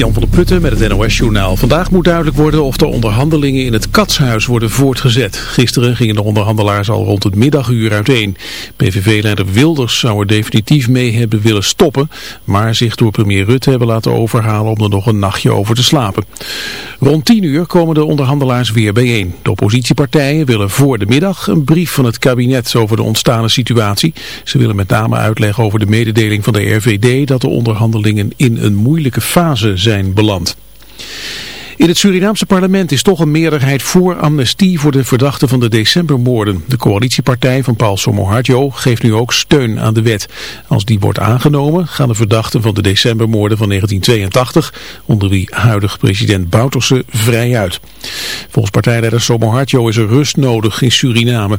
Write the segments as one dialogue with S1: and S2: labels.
S1: Jan van der Putten met het NOS-journaal. Vandaag moet duidelijk worden of de onderhandelingen in het Katshuis worden voortgezet. Gisteren gingen de onderhandelaars al rond het middaguur uiteen. PVV-leider Wilders zou er definitief mee hebben willen stoppen, maar zich door premier Rutte hebben laten overhalen om er nog een nachtje over te slapen. Rond 10 uur komen de onderhandelaars weer bijeen. De oppositiepartijen willen voor de middag een brief van het kabinet over de ontstane situatie. Ze willen met name uitleggen over de mededeling van de RVD dat de onderhandelingen in een moeilijke fase zijn zijn beland. In het Surinaamse parlement is toch een meerderheid voor amnestie voor de verdachten van de decembermoorden. De coalitiepartij van Paul Somoharjo geeft nu ook steun aan de wet. Als die wordt aangenomen gaan de verdachten van de decembermoorden van 1982, onder wie huidig president Bouterse, vrij uit. Volgens partijleider Somoharjo is er rust nodig in Suriname.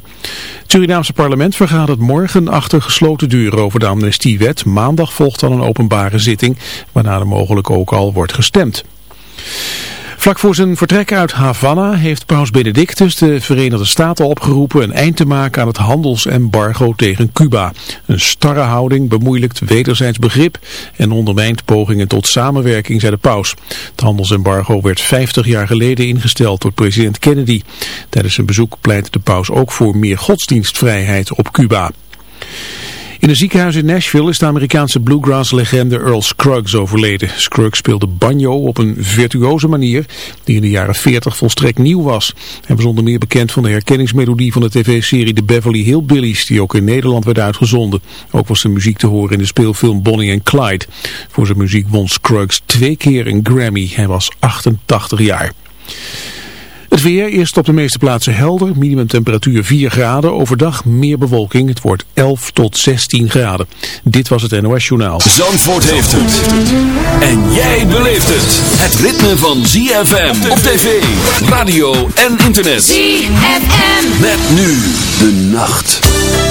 S1: Het Surinaamse parlement vergadert morgen achter gesloten deuren over de amnestiewet. Maandag volgt dan een openbare zitting, waarna er mogelijk ook al wordt gestemd. Vlak voor zijn vertrek uit Havana heeft paus Benedictus de Verenigde Staten opgeroepen een eind te maken aan het handelsembargo tegen Cuba. Een starre houding bemoeilijkt wederzijds begrip en ondermijnt pogingen tot samenwerking, zei de paus. Het handelsembargo werd 50 jaar geleden ingesteld door president Kennedy. Tijdens zijn bezoek pleitte de paus ook voor meer godsdienstvrijheid op Cuba. In een ziekenhuis in Nashville is de Amerikaanse bluegrass-legende Earl Scruggs overleden. Scruggs speelde banjo op een virtuoze manier die in de jaren 40 volstrekt nieuw was. Hij was onder meer bekend van de herkenningsmelodie van de tv-serie The Beverly Hillbillies, die ook in Nederland werd uitgezonden. Ook was de muziek te horen in de speelfilm Bonnie and Clyde. Voor zijn muziek won Scruggs twee keer een Grammy. Hij was 88 jaar. Het weer, eerst op de meeste plaatsen helder, minimumtemperatuur 4 graden. Overdag meer bewolking, het wordt 11 tot 16 graden. Dit was het NOS Journaal.
S2: Zandvoort heeft het. En jij beleeft het. Het ritme van ZFM op tv, radio en internet. ZFM. Met nu de nacht.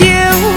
S2: you.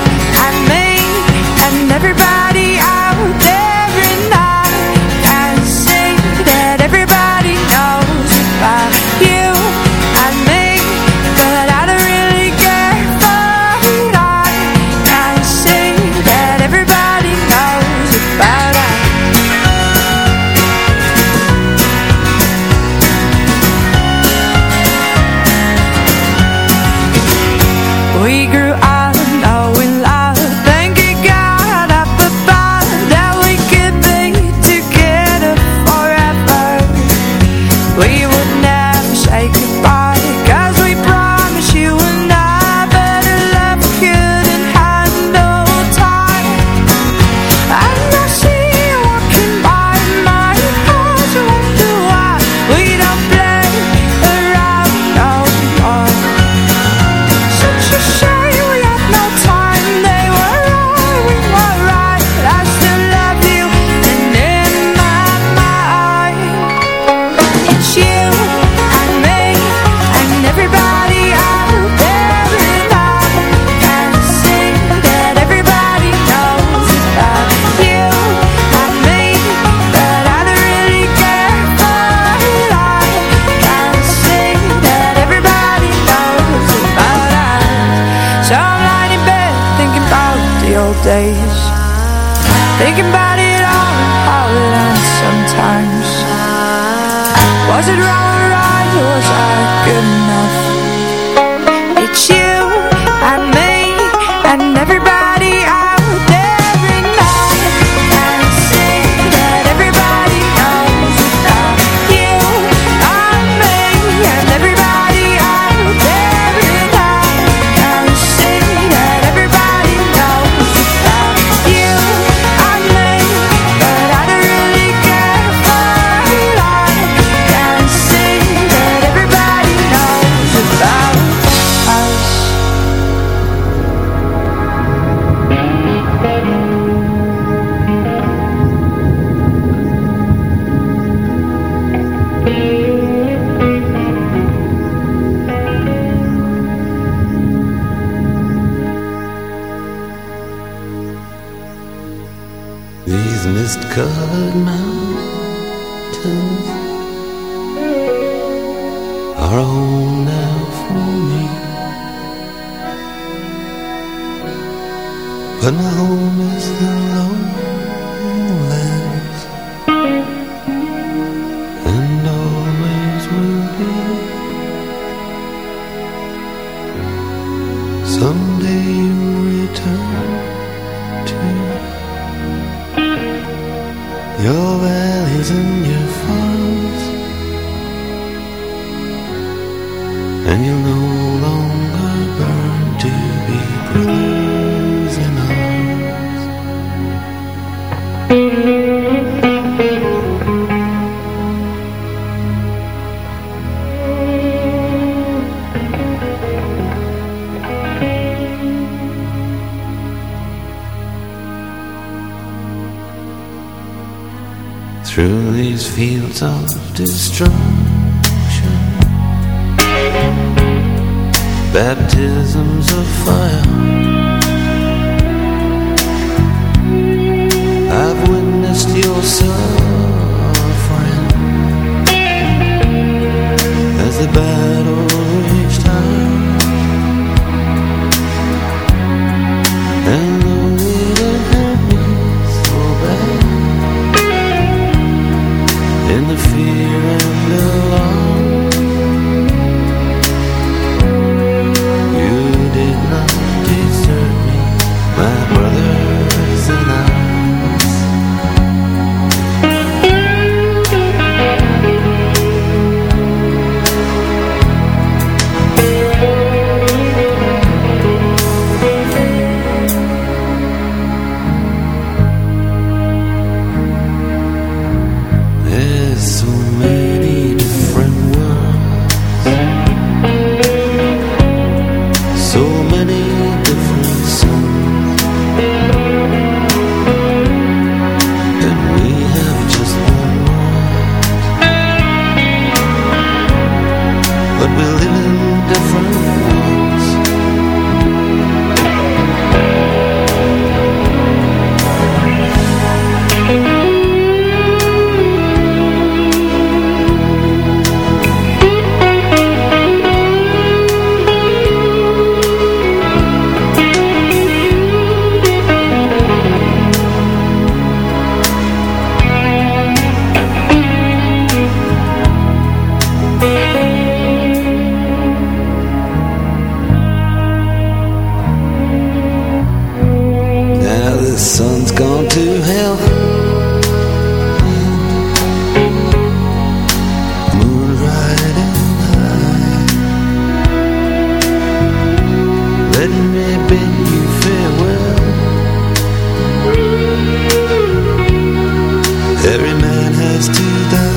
S2: Every man has to die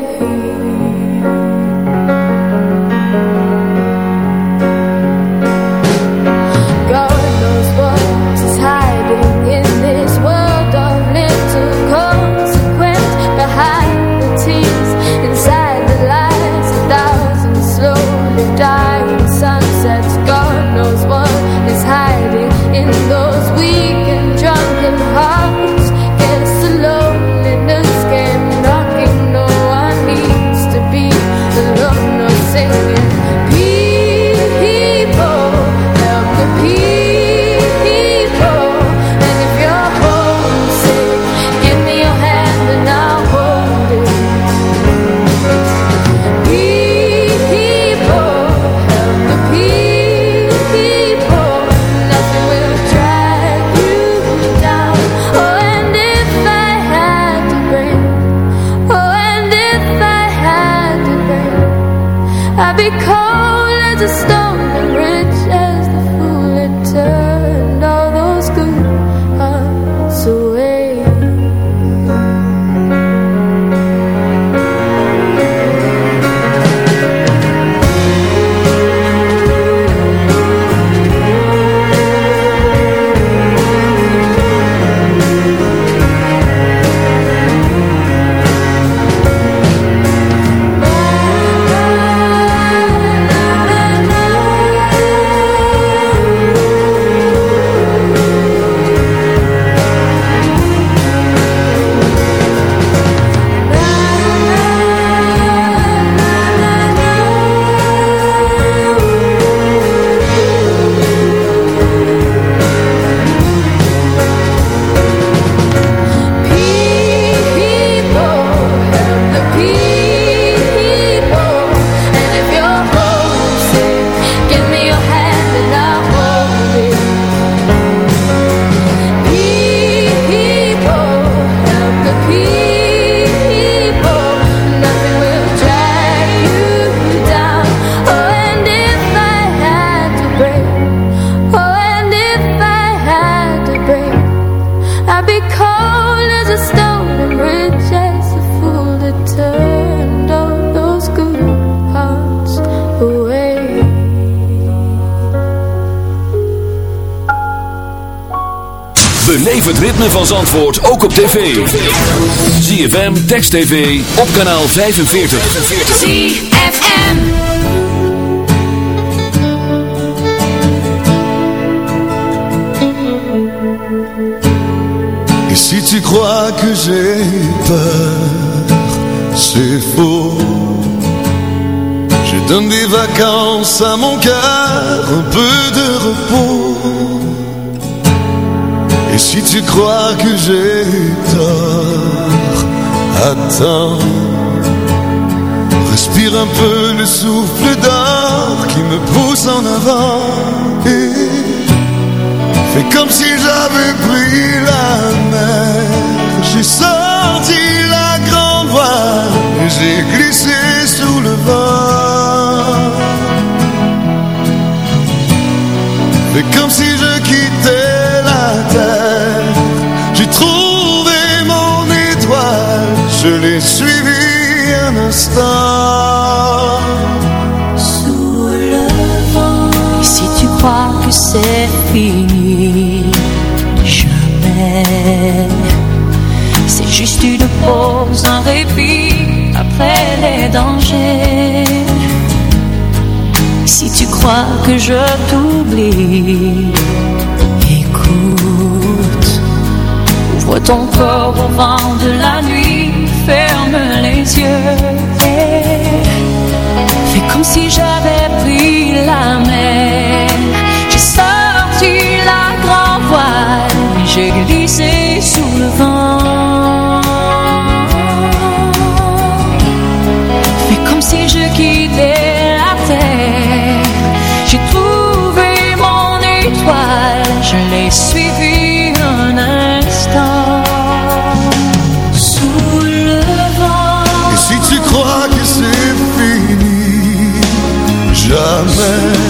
S2: baby op tv. ZFM, Text TV, op kanaal 45.
S3: ZFM
S4: Et si tu crois que j'ai peur, c'est faux. Je donne des vacances à mon cœur, un peu de repos. si tu crois que j'ai tort, attends. Respire un peu le souffle d'or qui me pousse en avant. Et fais comme si j'avais pris la mer. J'ai sorti la grande voile et j'ai glissé sous le vent. Fais comme si je j'ai trouvé mon étoile, je l'ai suivi un instant.
S5: Sous le vent, si tu crois que c'est fini,
S6: jamais. C'est juste une pause, un répit après les dangers. Si tu crois que je t'oublie ton corps au vent de la nuit, ferme les yeux et fais comme si j'avais 我们。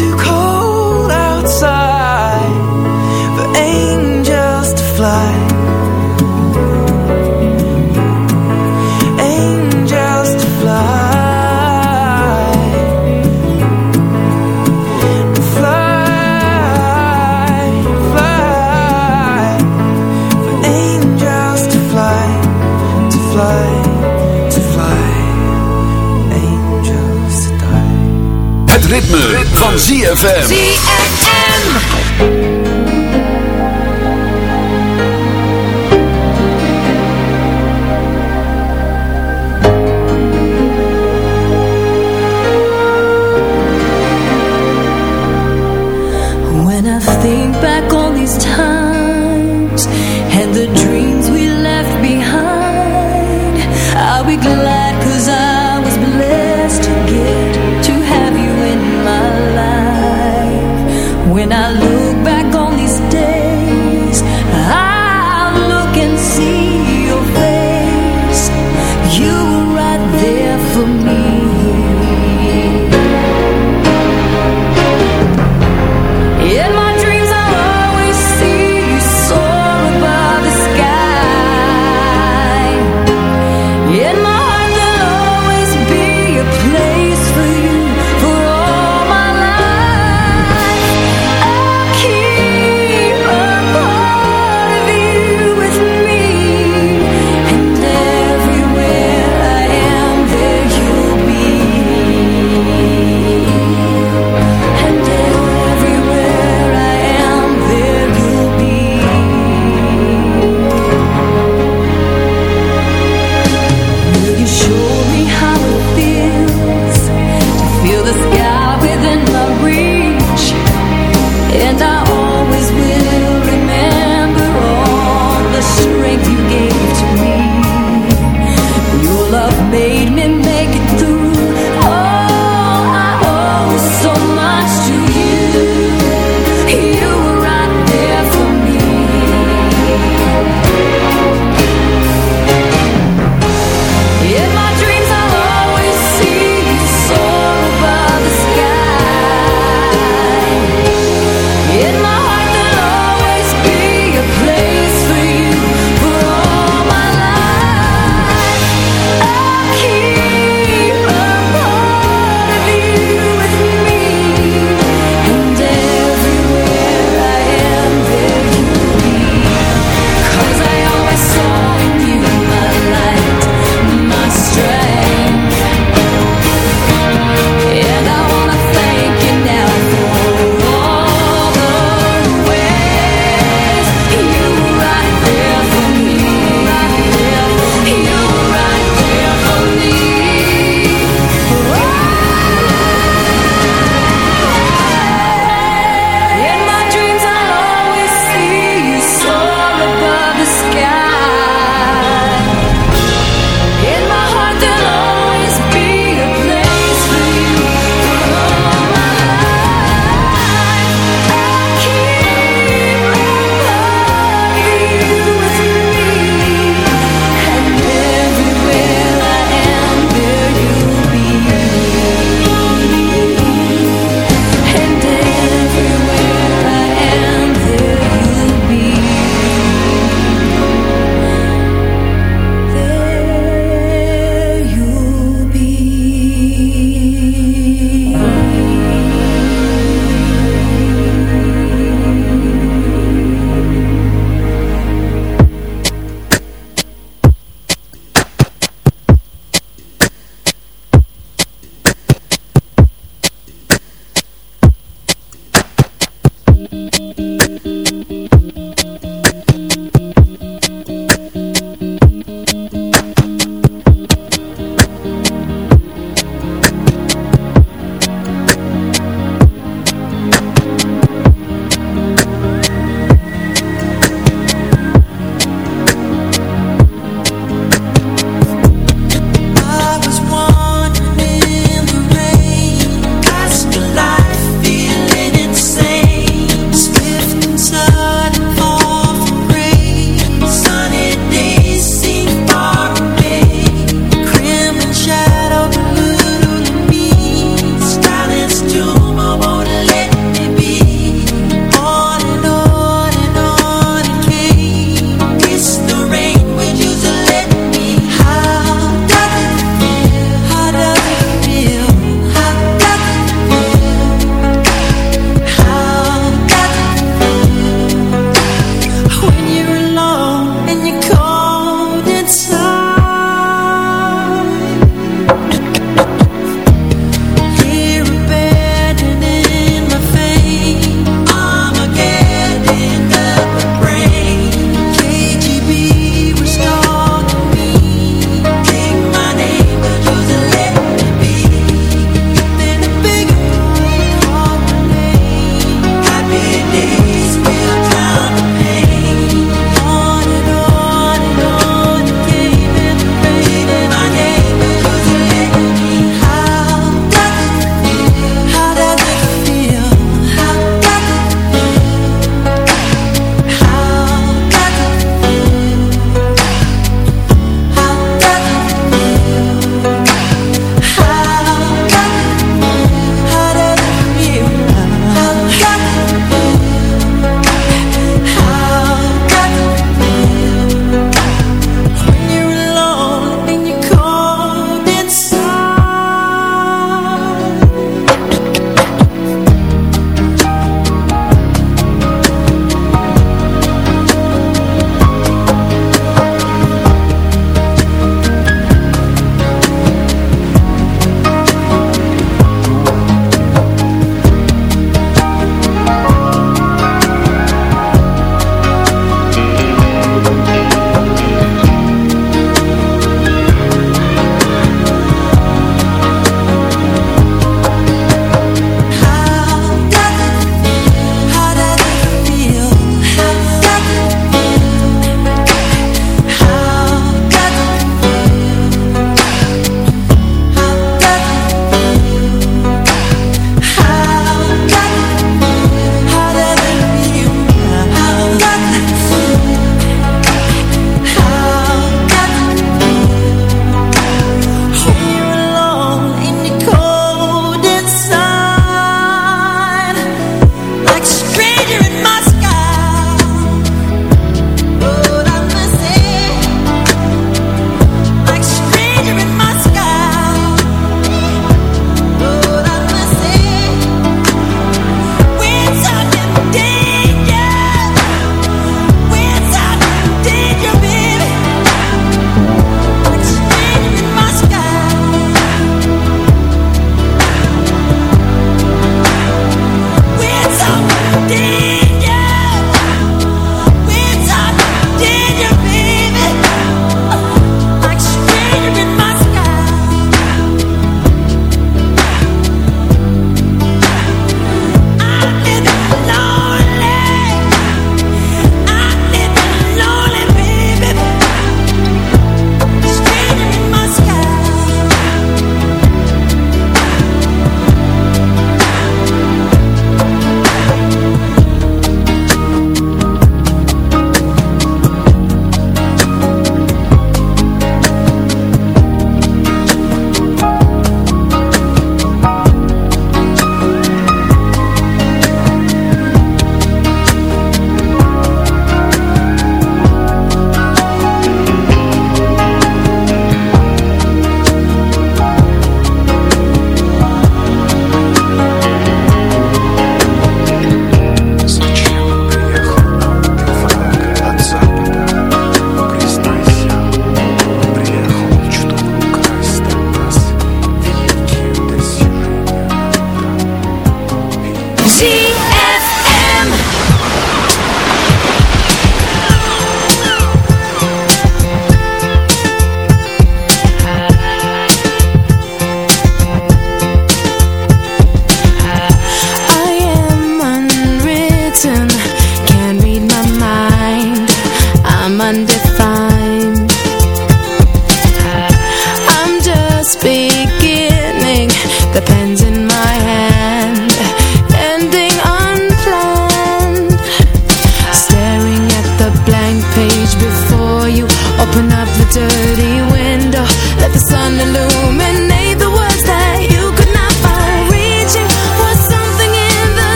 S5: I think back on these times and the dreams we left behind, I'll be glad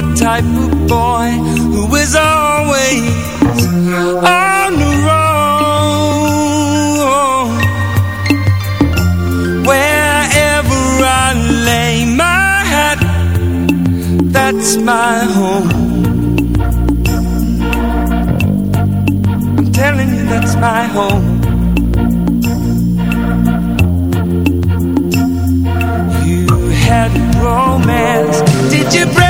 S5: that type of boy who is always on the road. Wherever I lay my head, that's my home.
S7: I'm telling you, that's my home. romance Did you break